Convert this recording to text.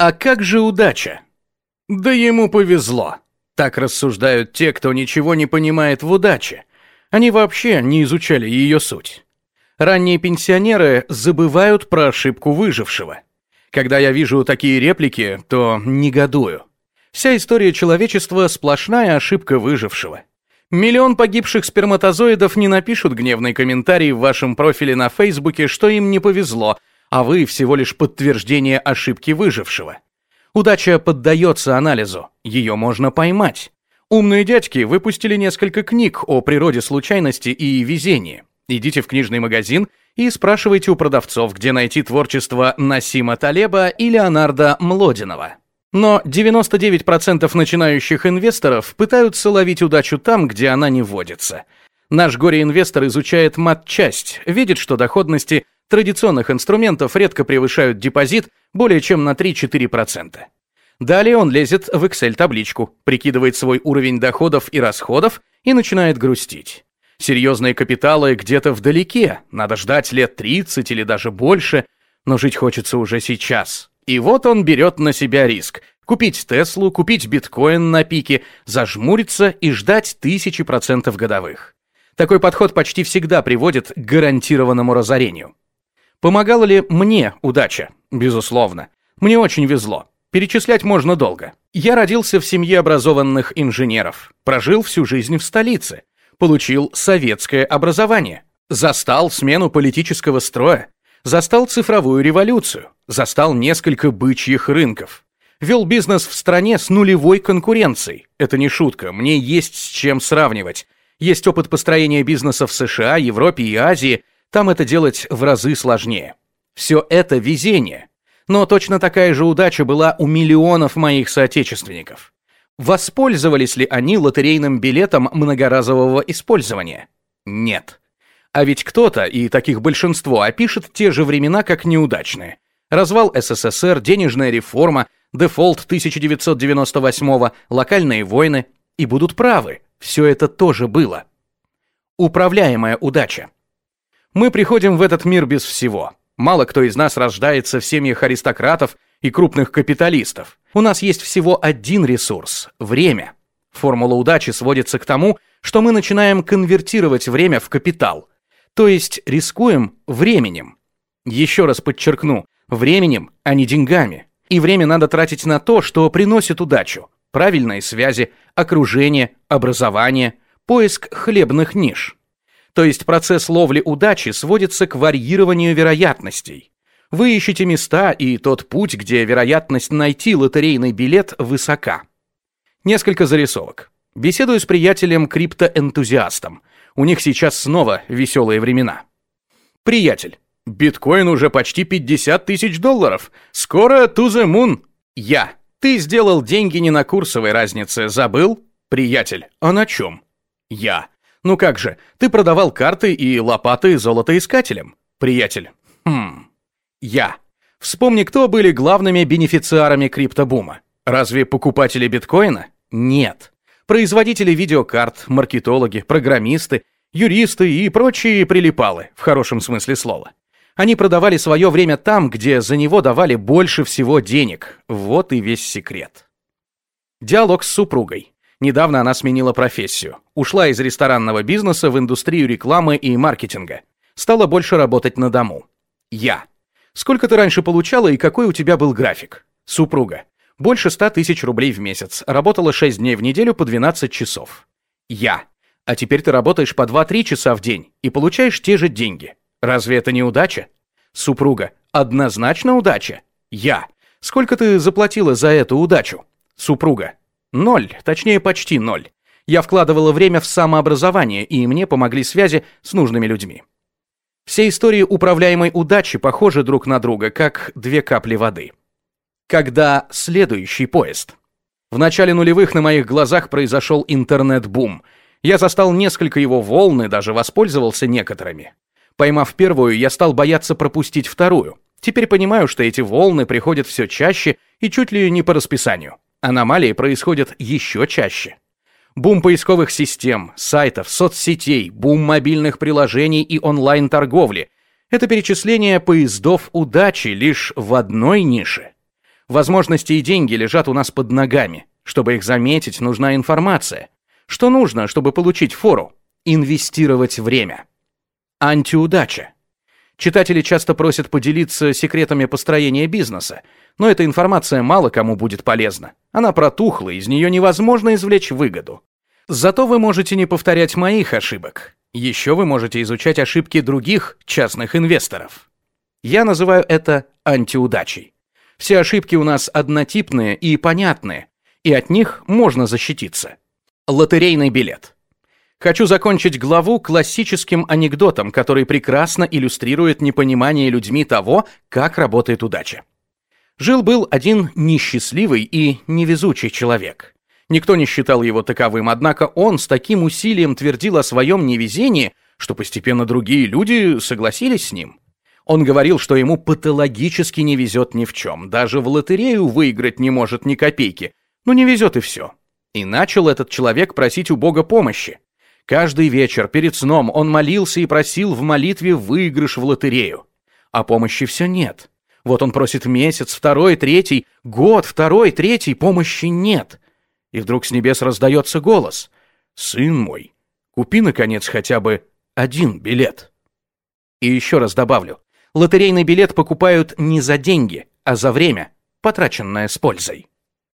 А как же удача? Да ему повезло. Так рассуждают те, кто ничего не понимает в удаче. Они вообще не изучали ее суть. Ранние пенсионеры забывают про ошибку выжившего. Когда я вижу такие реплики, то негодую. Вся история человечества – сплошная ошибка выжившего. Миллион погибших сперматозоидов не напишут гневный комментарий в вашем профиле на Фейсбуке, что им не повезло, а вы всего лишь подтверждение ошибки выжившего. Удача поддается анализу, ее можно поймать. Умные дядьки выпустили несколько книг о природе случайности и везении. Идите в книжный магазин и спрашивайте у продавцов, где найти творчество Насима Талеба и Леонарда Млодинова. Но 99% начинающих инвесторов пытаются ловить удачу там, где она не водится. Наш горе-инвестор изучает матчасть, видит, что доходности традиционных инструментов редко превышают депозит более чем на 3-4%. Далее он лезет в Excel-табличку, прикидывает свой уровень доходов и расходов и начинает грустить. Серьезные капиталы где-то вдалеке, надо ждать лет 30 или даже больше, но жить хочется уже сейчас. И вот он берет на себя риск. Купить Теслу, купить биткоин на пике, зажмуриться и ждать тысячи процентов годовых. Такой подход почти всегда приводит к гарантированному разорению. Помогала ли мне удача? Безусловно. Мне очень везло. Перечислять можно долго. Я родился в семье образованных инженеров, прожил всю жизнь в столице, получил советское образование, застал смену политического строя, застал цифровую революцию, застал несколько бычьих рынков. Вел бизнес в стране с нулевой конкуренцией. Это не шутка, мне есть с чем сравнивать. Есть опыт построения бизнеса в США, Европе и Азии, там это делать в разы сложнее. Все это везение. Но точно такая же удача была у миллионов моих соотечественников. Воспользовались ли они лотерейным билетом многоразового использования? Нет. А ведь кто-то, и таких большинство, опишет те же времена как неудачные. Развал СССР, денежная реформа, дефолт 1998 локальные войны. И будут правы, все это тоже было. Управляемая удача. Мы приходим в этот мир без всего. Мало кто из нас рождается в семьях аристократов и крупных капиталистов. У нас есть всего один ресурс – время. Формула удачи сводится к тому, что мы начинаем конвертировать время в капитал, то есть рискуем временем. Еще раз подчеркну, временем, а не деньгами. И время надо тратить на то, что приносит удачу. Правильные связи, окружение, образование, поиск хлебных ниш. То есть процесс ловли удачи сводится к варьированию вероятностей. Вы ищете места и тот путь, где вероятность найти лотерейный билет высока. Несколько зарисовок. Беседую с приятелем криптоэнтузиастом. У них сейчас снова веселые времена. Приятель. Биткоин уже почти 50 тысяч долларов. Скоро to the moon. Я. Ты сделал деньги не на курсовой разнице, забыл? Приятель. А на чем? Я. Ну как же, ты продавал карты и лопаты золотоискателям. Приятель. Хм. Я. Вспомни, кто были главными бенефициарами криптобума. Разве покупатели биткоина? Нет. Производители видеокарт, маркетологи, программисты, юристы и прочие прилипалы, в хорошем смысле слова. Они продавали свое время там, где за него давали больше всего денег. Вот и весь секрет. Диалог с супругой. Недавно она сменила профессию. Ушла из ресторанного бизнеса в индустрию рекламы и маркетинга. Стала больше работать на дому. Я. Сколько ты раньше получала и какой у тебя был график? Супруга. Больше 100 тысяч рублей в месяц. Работала 6 дней в неделю по 12 часов. Я. А теперь ты работаешь по 2-3 часа в день и получаешь те же деньги. Разве это не удача? Супруга. Однозначно удача. Я. Сколько ты заплатила за эту удачу? Супруга. Ноль, точнее почти ноль. Я вкладывала время в самообразование, и мне помогли связи с нужными людьми. Все истории управляемой удачи похожи друг на друга, как две капли воды. Когда следующий поезд? В начале нулевых на моих глазах произошел интернет-бум. Я застал несколько его волн и даже воспользовался некоторыми. Поймав первую, я стал бояться пропустить вторую. Теперь понимаю, что эти волны приходят все чаще и чуть ли не по расписанию. Аномалии происходят еще чаще. Бум поисковых систем, сайтов, соцсетей, бум мобильных приложений и онлайн-торговли – это перечисление поездов удачи лишь в одной нише. Возможности и деньги лежат у нас под ногами. Чтобы их заметить, нужна информация. Что нужно, чтобы получить фору? Инвестировать время. Антиудача. Читатели часто просят поделиться секретами построения бизнеса, но эта информация мало кому будет полезна. Она протухла, из нее невозможно извлечь выгоду. Зато вы можете не повторять моих ошибок. Еще вы можете изучать ошибки других частных инвесторов. Я называю это антиудачей. Все ошибки у нас однотипные и понятные, и от них можно защититься. Лотерейный билет. Хочу закончить главу классическим анекдотом, который прекрасно иллюстрирует непонимание людьми того, как работает удача. Жил-был один несчастливый и невезучий человек. Никто не считал его таковым, однако он с таким усилием твердил о своем невезении, что постепенно другие люди согласились с ним. Он говорил, что ему патологически не везет ни в чем, даже в лотерею выиграть не может ни копейки. Ну не везет и все. И начал этот человек просить у Бога помощи. Каждый вечер перед сном он молился и просил в молитве выигрыш в лотерею. А помощи все нет. Вот он просит месяц, второй, третий, год, второй, третий, помощи нет. И вдруг с небес раздается голос. «Сын мой, купи, наконец, хотя бы один билет». И еще раз добавлю. Лотерейный билет покупают не за деньги, а за время, потраченное с пользой.